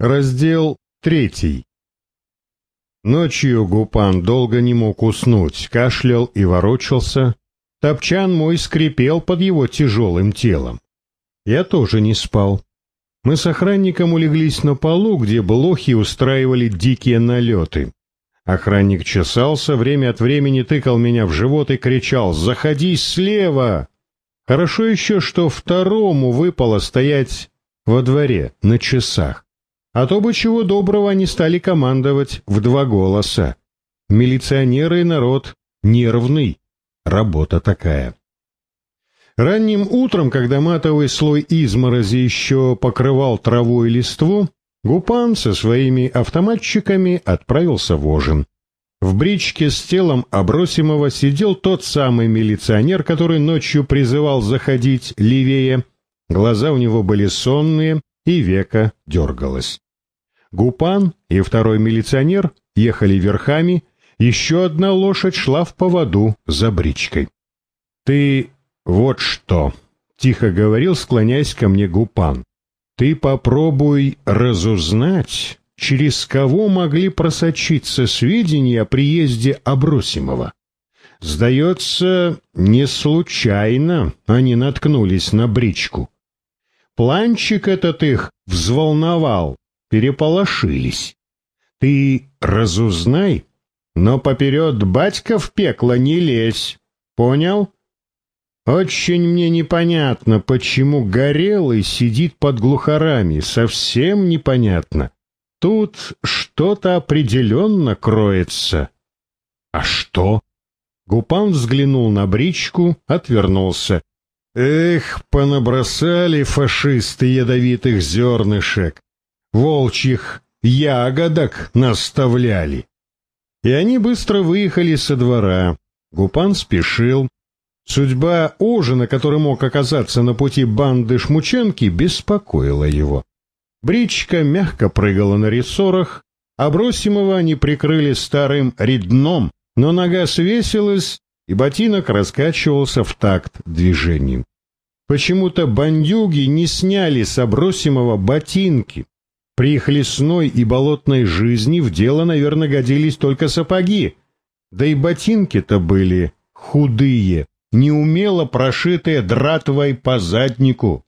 Раздел третий. Ночью Гупан долго не мог уснуть, кашлял и ворочался. Топчан мой скрипел под его тяжелым телом. Я тоже не спал. Мы с охранником улеглись на полу, где блохи устраивали дикие налеты. Охранник чесался, время от времени тыкал меня в живот и кричал «Заходи слева!». Хорошо еще, что второму выпало стоять во дворе, на часах. А то бы чего доброго они стали командовать в два голоса. Милиционеры и народ нервный. Работа такая. Ранним утром, когда матовый слой изморози еще покрывал траву и листву, Гупан со своими автоматчиками отправился в Ожин. В бричке с телом Обросимого сидел тот самый милиционер, который ночью призывал заходить левее. Глаза у него были сонные, и века дергалось. Гупан и второй милиционер ехали верхами, еще одна лошадь шла в поводу за бричкой. «Ты вот что!» — тихо говорил, склоняясь ко мне Гупан. «Ты попробуй разузнать, через кого могли просочиться сведения о приезде Обросимова. Сдается, не случайно они наткнулись на бричку. Планчик этот их взволновал, переполошились. Ты разузнай, но поперед батька в пекло не лезь. Понял? Очень мне непонятно, почему Горелый сидит под глухарами, совсем непонятно. Тут что-то определенно кроется. А что? Гупан взглянул на бричку, отвернулся. Эх, понабросали фашисты ядовитых зернышек волчьих ягодок наставляли. И они быстро выехали со двора. Гупан спешил. Судьба ужина, который мог оказаться на пути банды Шмученки, беспокоила его. Бричка мягко прыгала на рессорах, а Бросимова они прикрыли старым редном, но нога свесилась, и ботинок раскачивался в такт движением. Почему-то бандюги не сняли с Обросимова ботинки. При их лесной и болотной жизни в дело, наверное, годились только сапоги. Да и ботинки-то были худые, неумело прошитые дратвой по заднику.